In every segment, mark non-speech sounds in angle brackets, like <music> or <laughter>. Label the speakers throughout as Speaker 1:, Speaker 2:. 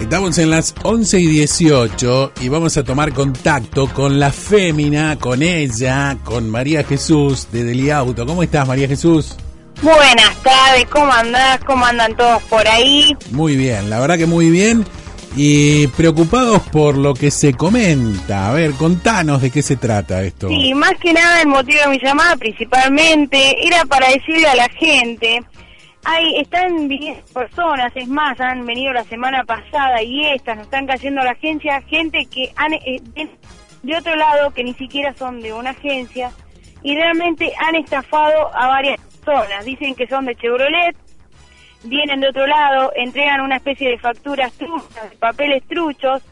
Speaker 1: Estamos en las 11 y 18 y vamos a tomar contacto con la fémina, con ella, con María Jesús de Deliauto. ¿Cómo estás, María Jesús?
Speaker 2: Buenas tardes, ¿cómo andás? ¿Cómo andan todos por ahí?
Speaker 1: Muy bien, la verdad que muy bien. Y preocupados por lo que se comenta. A ver, contanos de qué se trata esto.
Speaker 2: Sí, más que nada el motivo de mi llamada principalmente era para decirle a la gente hay, están viniendo personas, es más, han venido la semana pasada y estas nos están cayendo a la agencia, gente que han eh, de otro lado, que ni siquiera son de una agencia, y realmente han estafado a varias personas. Dicen que son de Chevrolet, vienen de otro lado, entregan una especie de facturas truchas, de papeles truchos,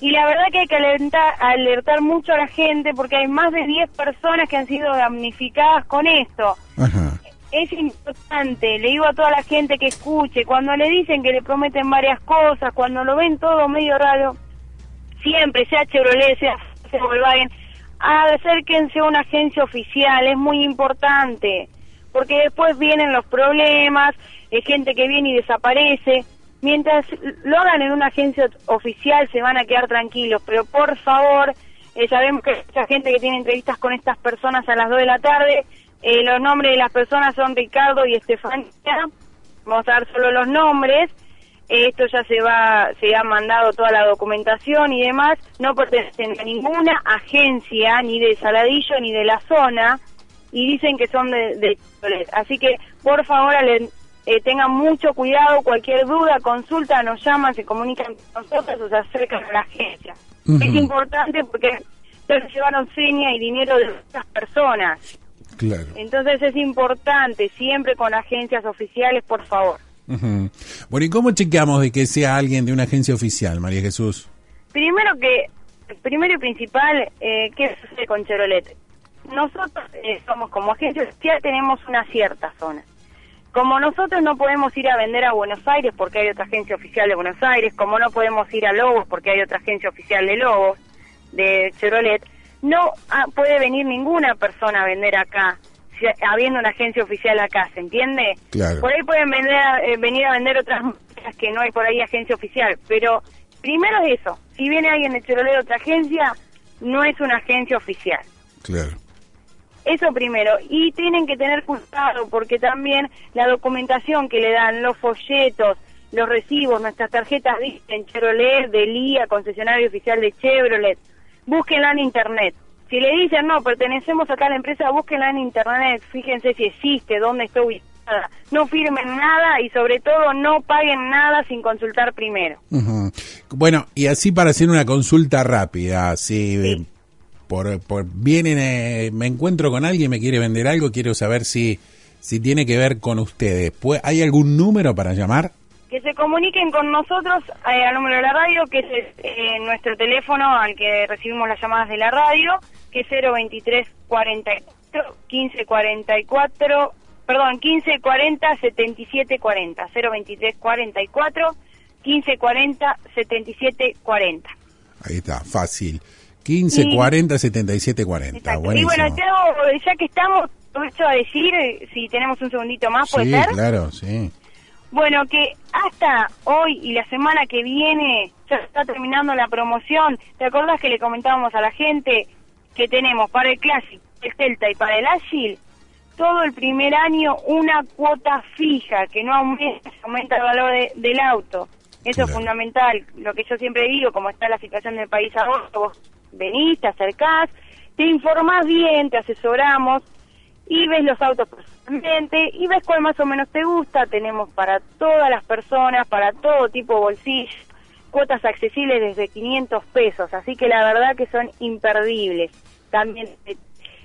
Speaker 2: y la verdad que hay que alertar, alertar mucho a la gente porque hay más de 10 personas que han sido damnificadas con esto. Ajá es importante, le digo a toda la gente que escuche, cuando le dicen que le prometen varias cosas, cuando lo ven todo medio raro, siempre, sea Chevrolet, sea, Volkswagen, acérquense a una agencia oficial, es muy importante, porque después vienen los problemas, hay gente que viene y desaparece. Mientras lo hagan en una agencia oficial se van a quedar tranquilos, pero por favor, eh, sabemos que hay mucha gente que tiene entrevistas con estas personas a las 2 de la tarde, eh, los nombres de las personas son Ricardo y Estefanía. Vamos a dar solo los nombres. esto ya se va, se ha mandado toda la documentación y demás. No pertenecen a ninguna agencia, ni de Saladillo, ni de la zona. Y dicen que son de, de Así que, por favor, eh, tengan mucho cuidado. Cualquier duda, consulta, nos llaman, se comunican con nosotros o se acercan a la agencia. Es importante porque se llevaron seña y dinero de otras personas. Claro. Entonces es importante, siempre con agencias oficiales, por favor.
Speaker 1: Bueno, ¿y cómo chequeamos de que sea alguien de una agencia oficial, María Jesús?
Speaker 2: Primero que, primero y principal, eh, ¿qué sucede con Chevrolet? Nosotros eh, somos como agencia oficial, tenemos una cierta zona. Como nosotros no podemos ir a vender a Buenos Aires porque hay otra agencia oficial de Buenos Aires, como no podemos ir a Lobos porque hay otra agencia oficial de Lobos, de Chevrolet, no ah, puede venir ninguna persona a vender acá habiendo una agencia oficial acá, ¿se entiende? Por ahí pueden vender, eh, venir a vender otras marcas que no hay por ahí agencia oficial, pero primero es eso, si viene alguien de Chevrolet de otra agencia, no es una agencia oficial. Claro. Eso primero. Y tienen que tener cuidado porque también la documentación que le dan, los folletos, los recibos, nuestras tarjetas dicen Chevrolet, de LIA, concesionario oficial de Chevrolet búsquenla en internet. Si le dicen, no, pertenecemos acá a la empresa, búsquenla en internet, fíjense si existe, dónde está ubicada. No firmen nada y sobre todo no paguen nada sin consultar primero.
Speaker 1: Bueno, y así para hacer una consulta rápida, si eh, por, por vienen, eh, me encuentro con alguien, me quiere vender algo, quiero saber si, si tiene que ver con ustedes. ¿Hay algún número para llamar?
Speaker 2: Que se comuniquen con nosotros eh, al número de la radio, que es eh, nuestro teléfono al que recibimos las llamadas de la radio, que es 023 44 15 44, perdón, 15 40 77 40, 023 44 15 40 77 40.
Speaker 1: Ahí está, fácil. 15 40 77 40.
Speaker 2: Y bueno, ya que estamos, aprovecho a decir, si tenemos un segundito más, ¿puede
Speaker 1: sí, claro, sí.
Speaker 2: Bueno, que hasta hoy y la semana que viene ya está terminando la promoción. ¿Te acordás que le comentábamos a la gente que tenemos para el Classic, el Celta y para el Agile? Todo el primer año una cuota fija, que no aumenta, aumenta el valor del auto. Eso es fundamental. Lo que yo siempre digo, como está la situación del país ahora, vos venís, te acercás, te informás bien, te asesoramos y ves los autos personalmente y ves cuál más o menos te gusta. Tenemos para todas las personas, para todo tipo de bolsillo, cuotas accesibles desde 500 pesos, así que la verdad que son imperdibles. También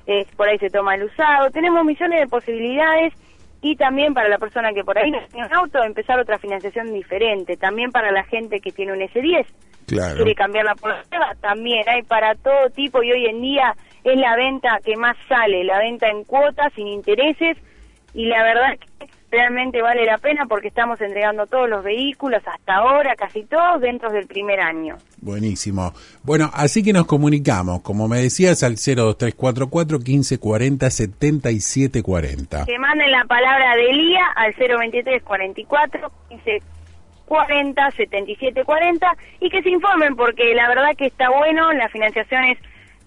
Speaker 2: eh, por ahí se toma el usado. Tenemos millones de posibilidades y también para la persona que por ahí no tiene un auto, empezar otra financiación diferente. También para la gente que tiene un S10, claro. quiere cambiarla por la también hay para todo tipo y hoy en día es la venta que más sale, la venta en cuotas, sin intereses, y la verdad que realmente vale la pena porque estamos entregando todos los vehículos hasta ahora, casi todos dentro del primer año.
Speaker 1: Buenísimo. Bueno, así que nos comunicamos, como me decías, al 02344 1540 7740.
Speaker 2: Que manden la palabra de Elía al 02344 15 40 77 40 y que se informen porque la verdad que está bueno, las financiaciones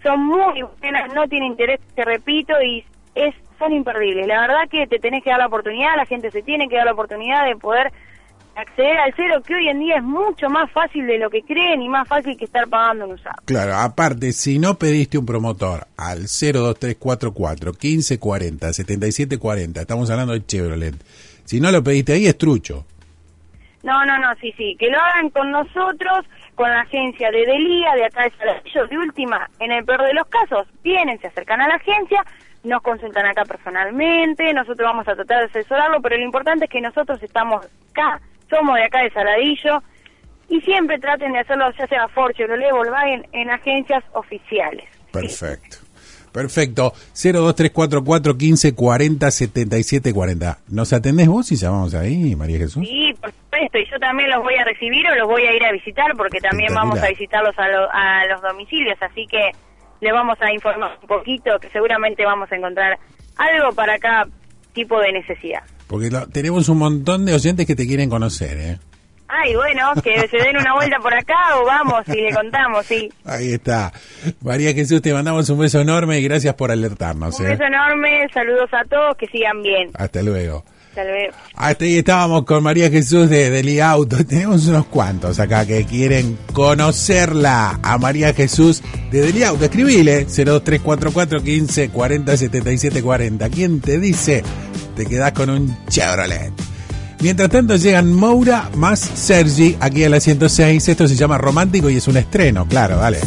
Speaker 2: son muy buenas, no tiene interés, te repito, y es son imperdibles. La verdad que te tenés que dar la oportunidad, la gente se tiene que dar la oportunidad de poder acceder al cero, que hoy en día es mucho más fácil de lo que creen y más fácil que estar pagando un usado.
Speaker 1: Claro, aparte, si no pediste un promotor al 02344 1540 7740, estamos hablando de Chevrolet, si no lo pediste ahí es trucho.
Speaker 2: No, no, no, sí, sí, que lo hagan con nosotros, con la agencia de Delía, de acá de Saladillo, de última, en el peor de los casos, vienen, se acercan a la agencia, nos consultan acá personalmente, nosotros vamos a tratar de asesorarlo, pero lo importante es que nosotros estamos acá, somos de acá de Saladillo, y siempre traten de hacerlo, ya sea Ford, Chevrolet, Volkswagen, en agencias oficiales.
Speaker 1: Perfecto. Perfecto. 02344 1540 7740. ¿Nos atendés vos y llamamos ahí, María Jesús?
Speaker 2: Sí, por Y yo también los voy a recibir o los voy a ir a visitar porque también vamos a visitarlos a, a los domicilios. Así que le vamos a informar un poquito que seguramente vamos a encontrar algo para cada tipo de necesidad.
Speaker 1: Porque tenemos un montón de oyentes que te quieren conocer, ¿eh?
Speaker 2: Ay, bueno, que se den una vuelta por acá o vamos y le contamos, sí.
Speaker 1: Ahí está. María Jesús, te mandamos un beso enorme y gracias por alertarnos.
Speaker 2: Un ¿eh? beso enorme, saludos a todos, que sigan bien.
Speaker 1: Hasta luego.
Speaker 2: Hasta luego.
Speaker 1: Hasta ahí estábamos con María Jesús de Deli Auto. <laughs> Tenemos unos cuantos acá que quieren conocerla a María Jesús de Deli Auto. Escribile 02344 15 40 77 40. ¿Quién te dice? Te quedás con un Chevrolet. Mientras tanto llegan Moura más Sergi aquí a la 106. Esto se llama Romántico y es un estreno, claro, dale.